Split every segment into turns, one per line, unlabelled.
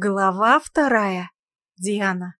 Глава вторая. Диана.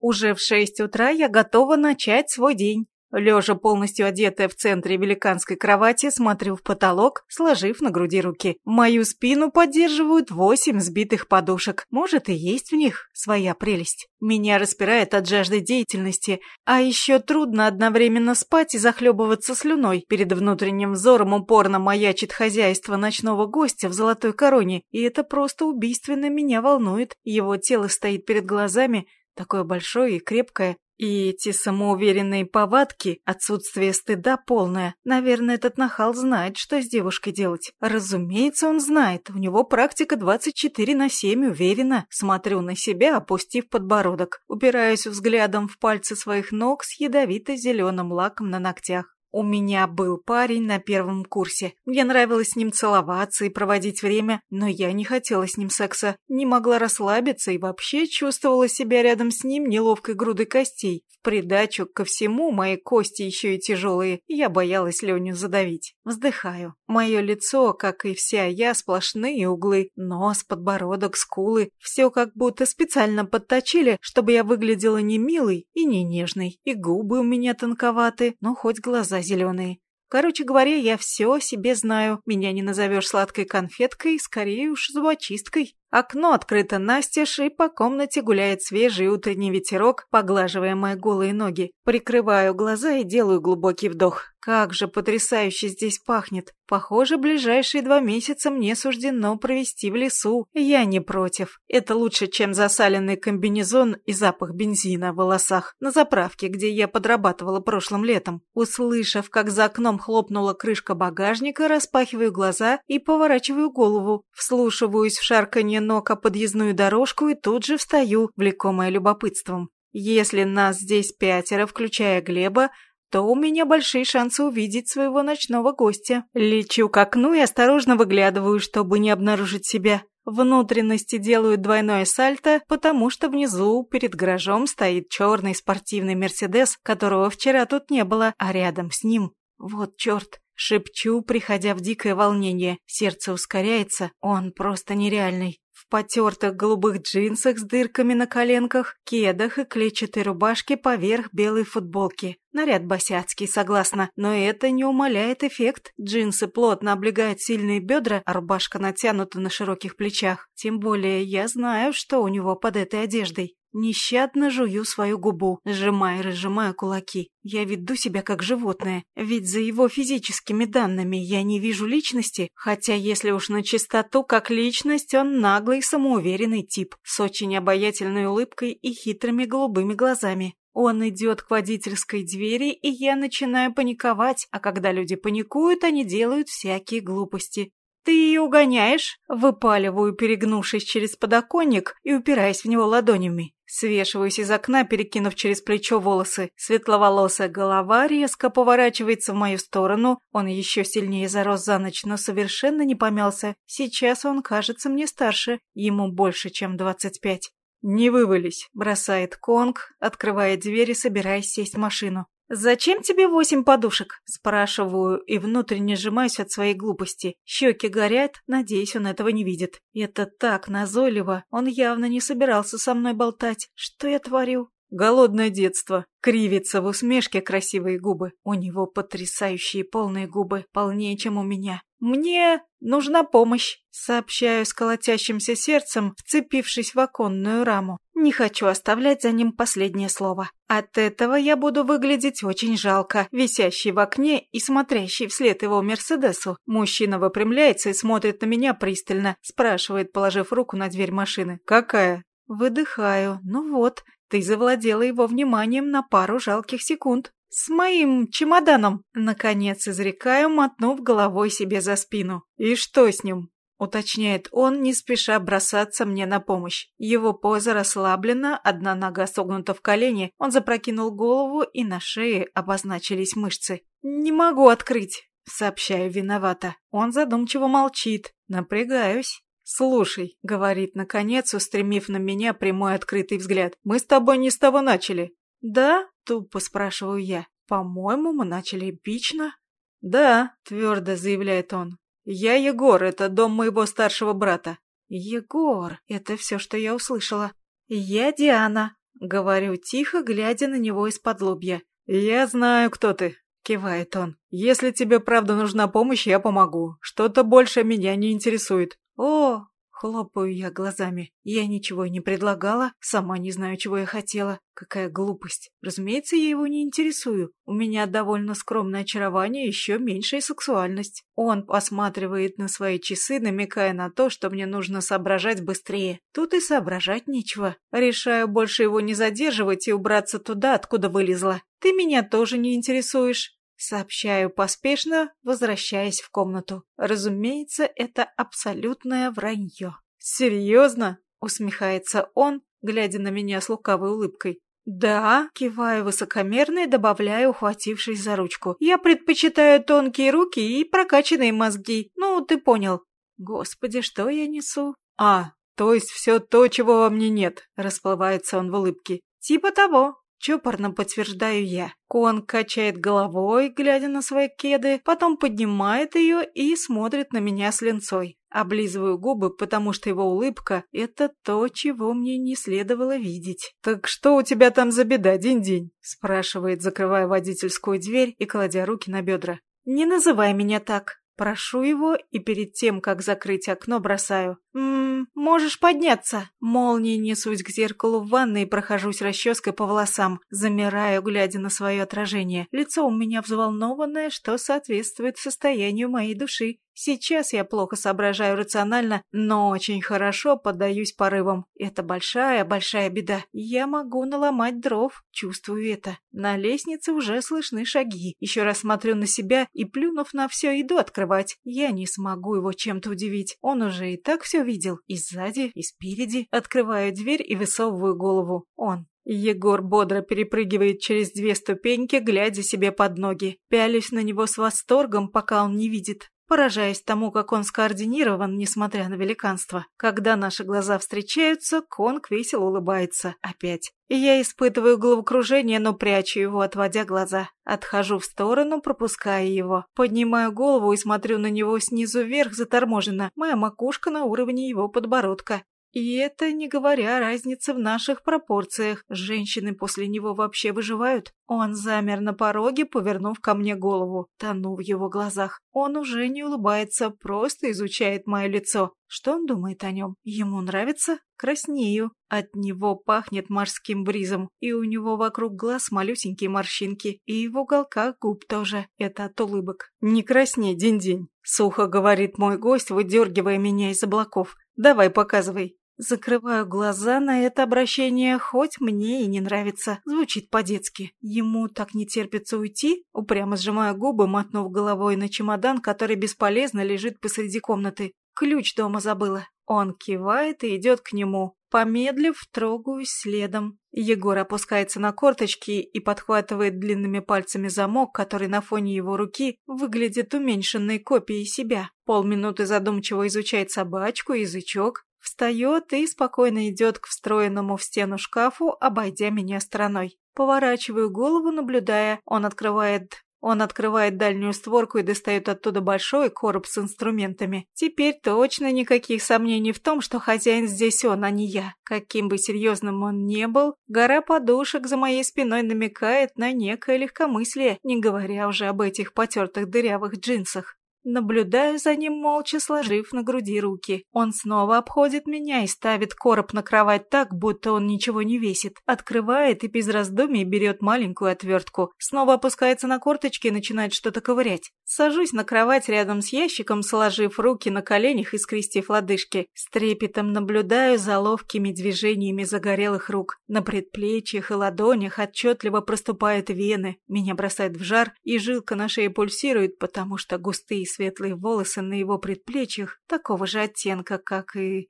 Уже в шесть утра я готова начать свой день. Лежа полностью одетая в центре великанской кровати, смотрю в потолок, сложив на груди руки. Мою спину поддерживают восемь сбитых подушек. Может, и есть в них своя прелесть. Меня распирает от жажды деятельности, а еще трудно одновременно спать и захлебываться слюной. Перед внутренним взором упорно маячит хозяйство ночного гостя в золотой короне, и это просто убийственно меня волнует. Его тело стоит перед глазами, такое большое и крепкое, и эти самоуверенные повадки, отсутствие стыда полное. Наверное, этот нахал знает, что с девушкой делать. Разумеется, он знает. У него практика 24 на 7, уверена. Смотрю на себя, опустив подбородок. Упираюсь взглядом в пальцы своих ног с ядовито-зеленым лаком на ногтях. У меня был парень на первом курсе. Мне нравилось с ним целоваться и проводить время, но я не хотела с ним секса, не могла расслабиться и вообще чувствовала себя рядом с ним неловкой грудой костей. В придачу ко всему мои кости еще и тяжелые, я боялась Леню задавить. Вздыхаю. Мое лицо, как и вся я, сплошные углы. Нос, подбородок, скулы. Все как будто специально подточили, чтобы я выглядела не милой и не нежной. И губы у меня тонковаты, но хоть глаза глаза зеленые. Короче говоря, я все о себе знаю. Меня не назовешь сладкой конфеткой, скорее уж зубочисткой. Окно открыто настежь, и по комнате гуляет свежий утренний ветерок, поглаживая мои голые ноги. Прикрываю глаза и делаю глубокий вдох. Как же потрясающе здесь пахнет. Похоже, ближайшие два месяца мне суждено провести в лесу. Я не против. Это лучше, чем засаленный комбинезон и запах бензина в волосах на заправке, где я подрабатывала прошлым летом. Услышав, как за окном хлопнула крышка багажника, распахиваю глаза и поворачиваю голову. Вслушиваюсь в шарканье ног о подъездную дорожку и тут же встаю, влекомая любопытством. Если нас здесь пятеро, включая Глеба, то у меня большие шансы увидеть своего ночного гостя. Лечу к окну и осторожно выглядываю, чтобы не обнаружить себя. Внутренности делают двойное сальто, потому что внизу перед гаражом стоит черный спортивный Мерседес, которого вчера тут не было, а рядом с ним... Вот черт, шепчу, приходя в дикое волнение. Сердце ускоряется, он просто нереальный в потертых голубых джинсах с дырками на коленках, кедах и клетчатой рубашке поверх белой футболки. Наряд босяцкий, согласна, но это не умаляет эффект. Джинсы плотно облегают сильные бедра, а рубашка натянута на широких плечах. Тем более я знаю, что у него под этой одеждой. Нещадно жую свою губу, сжимая и разжимая кулаки. Я веду себя как животное, ведь за его физическими данными я не вижу личности, хотя если уж на чистоту как личность, он наглый самоуверенный тип, с очень обаятельной улыбкой и хитрыми голубыми глазами. Он идет к водительской двери, и я начинаю паниковать, а когда люди паникуют, они делают всякие глупости. «Ты ее угоняешь?» Выпаливаю, перегнувшись через подоконник и упираясь в него ладонями. Свешиваюсь из окна, перекинув через плечо волосы. Светловолосая голова резко поворачивается в мою сторону. Он еще сильнее зарос за ночь, но совершенно не помялся. Сейчас он кажется мне старше. Ему больше, чем двадцать пять. «Не вывались», — бросает Конг, открывая дверь и собираясь сесть в машину. «Зачем тебе восемь подушек?» – спрашиваю и внутренне сжимаюсь от своей глупости. Щеки горят, надеюсь, он этого не видит. Это так назойливо, он явно не собирался со мной болтать. Что я творю? Голодное детство. Кривится в усмешке красивые губы. У него потрясающие полные губы, полнее, чем у меня. «Мне нужна помощь», — сообщаю с колотящимся сердцем, вцепившись в оконную раму. Не хочу оставлять за ним последнее слово. От этого я буду выглядеть очень жалко, висящий в окне и смотрящий вслед его Мерседесу. Мужчина выпрямляется и смотрит на меня пристально, спрашивает, положив руку на дверь машины. «Какая?» Выдыхаю. Ну вот, ты завладела его вниманием на пару жалких секунд. «С моим чемоданом!» Наконец изрекаю, мотнув головой себе за спину. «И что с ним?» Уточняет он, не спеша бросаться мне на помощь. Его поза расслаблена, одна нога согнута в колени, он запрокинул голову, и на шее обозначились мышцы. «Не могу открыть!» Сообщаю виновато. Он задумчиво молчит. Напрягаюсь. «Слушай», — говорит наконец, устремив на меня прямой открытый взгляд, «мы с тобой не с того начали». «Да?» Тупо спрашиваю я. По-моему, мы начали эпично. Да, твердо заявляет он. Я Егор, это дом моего старшего брата. Егор, это все, что я услышала. Я Диана, говорю тихо, глядя на него из-под лобья.
Я знаю, кто ты, кивает он. Если тебе правда нужна помощь, я помогу. Что-то больше меня не интересует.
О, Хлопаю я глазами. Я ничего не предлагала, сама не знаю, чего я хотела. Какая глупость. Разумеется, я его не интересую. У меня довольно скромное очарование, еще меньшая сексуальность. Он посматривает на свои часы, намекая на то, что мне нужно соображать быстрее. Тут и соображать нечего. Решаю больше его не задерживать и убраться туда, откуда вылезла. Ты меня тоже не интересуешь. Сообщаю поспешно, возвращаясь в комнату. Разумеется, это абсолютное вранье.
«Серьезно?»
— усмехается он, глядя на меня с лукавой улыбкой. «Да», — киваю высокомерно и добавляю, ухватившись за ручку. «Я предпочитаю тонкие руки и прокачанные мозги. Ну, ты понял». Господи, что я несу?
«А, то есть все то, чего во мне нет», — расплывается он в улыбке.
«Типа того», Чопорно подтверждаю я. Кон качает головой, глядя на свои кеды, потом поднимает ее и смотрит на меня с линцой. Облизываю губы, потому что его улыбка — это то, чего мне не следовало видеть.
«Так что у тебя там за беда, день-день?»
— спрашивает, закрывая водительскую дверь и кладя руки на бедра. «Не называй меня так!» Прошу его и перед тем, как закрыть окно, бросаю. «Ммм, можешь подняться!» Молнией несусь к зеркалу в ванной и прохожусь расческой по волосам. Замираю, глядя на свое отражение. Лицо у меня взволнованное, что соответствует состоянию моей души. Сейчас я плохо соображаю рационально, но очень хорошо поддаюсь порывам. Это большая-большая беда. Я могу наломать дров, чувствую это. На лестнице уже слышны шаги. Еще раз смотрю на себя и, плюнув на все, иду открывать. Я не смогу его чем-то удивить. Он уже и так все видел. И сзади, и спереди. Открываю дверь и высовываю голову. Он. Егор бодро перепрыгивает через две ступеньки, глядя себе под ноги. Пялюсь на него с восторгом, пока он не видит поражаясь тому, как он скоординирован, несмотря на великанство. Когда наши глаза встречаются, Конг весело улыбается. Опять. И я испытываю головокружение, но прячу его, отводя глаза. Отхожу в сторону, пропуская его. Поднимаю голову и смотрю на него снизу вверх заторможенно. Моя макушка на уровне его подбородка. И это не говоря о разнице в наших пропорциях. Женщины после него вообще выживают. Он замер на пороге, повернув ко мне голову. Тону в его глазах. Он уже не улыбается, просто изучает мое лицо. Что он думает о нем? Ему нравится? Краснею. От него пахнет морским бризом, и у него вокруг глаз малюсенькие морщинки, и в уголках губ тоже. Это от улыбок.
«Не красней, день-день», — сухо говорит мой гость, выдергивая меня из облаков. «Давай, показывай».
Закрываю глаза на это обращение, хоть мне и не нравится. Звучит по-детски. Ему так не терпится уйти? Упрямо сжимаю губы, мотнув головой на чемодан, который бесполезно лежит посреди комнаты. Ключ дома забыла. Он кивает и идет к нему. Помедлив, трогаюсь следом. Егор опускается на корточки и подхватывает длинными пальцами замок, который на фоне его руки выглядит уменьшенной копией себя. Полминуты задумчиво изучает собачку, язычок, Встает и спокойно идет к встроенному в стену шкафу, обойдя меня стороной. Поворачиваю голову, наблюдая. Он открывает он открывает дальнюю створку и достает оттуда большой короб с инструментами. Теперь точно никаких сомнений в том, что хозяин здесь он, а не я. Каким бы серьезным он не был, гора подушек за моей спиной намекает на некое легкомыслие, не говоря уже об этих потертых дырявых джинсах. Наблюдаю за ним молча, сложив на груди руки. Он снова обходит меня и ставит короб на кровать так, будто он ничего не весит. Открывает и без раздумий берет маленькую отвертку. Снова опускается на корточки и начинает что-то ковырять. Сажусь на кровать рядом с ящиком, сложив руки на коленях и скрестив лодыжки. С трепетом наблюдаю за ловкими движениями загорелых рук. На предплечьях и ладонях отчетливо проступают вены. Меня бросает в жар, и жилка на шее пульсирует, потому что густые светлые волосы на его предплечьях такого же оттенка, как и...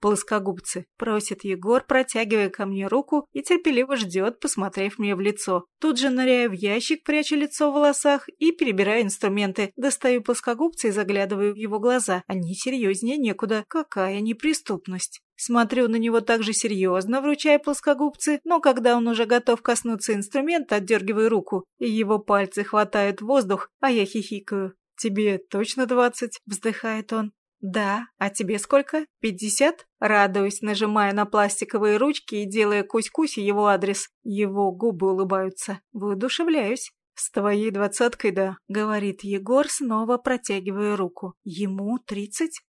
Плоскогубцы, просит Егор, протягивая ко мне руку и терпеливо ждет, посмотрев мне в лицо. Тут же ныряю в ящик, пряча лицо в волосах и перебираю инструменты. Достаю плоскогубцы и заглядываю в его глаза. Они серьезнее некуда. Какая неприступность. Смотрю на него так же серьезно, вручая плоскогубцы, но когда он уже готов коснуться инструмента, отдергиваю руку, и его пальцы хватают воздух, а я хихикаю. «Тебе точно двадцать?» — вздыхает он. «Да, а тебе сколько? Пятьдесят?» Радуюсь, нажимая на пластиковые ручки и делая кусь-кусь его адрес. Его губы улыбаются. Воодушевляюсь. «С твоей двадцаткой, да», — говорит Егор, снова протягивая руку. «Ему тридцать?»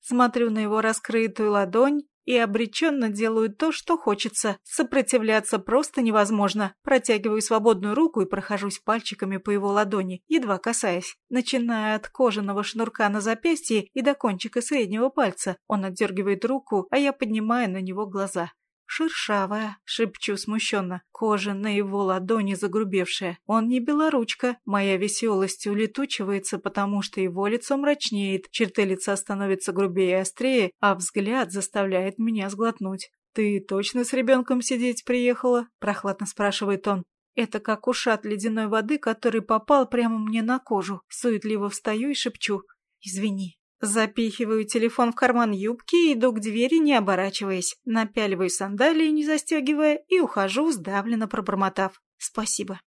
Смотрю на его раскрытую ладонь и обреченно делаю то, что хочется. Сопротивляться просто невозможно. Протягиваю свободную руку и прохожусь пальчиками по его ладони, едва касаясь. Начиная от кожаного шнурка на запястье и до кончика среднего пальца. Он отдергивает руку, а я поднимаю на него глаза. «Шершавая», — шепчу смущенно. Кожа на его ладони загрубевшая. Он не белоручка. Моя веселость улетучивается, потому что его лицо мрачнеет, черты лица становятся грубее и острее, а взгляд заставляет меня сглотнуть. «Ты точно с ребенком сидеть приехала?» — прохладно спрашивает он. Это как ушат ледяной воды, который попал прямо мне на кожу. Суетливо встаю и шепчу. «Извини». Запихиваю телефон в карман юбки и иду к двери, не оборачиваясь. Напяливаю сандалии, не застегивая, и ухожу, сдавленно пробормотав. «Спасибо».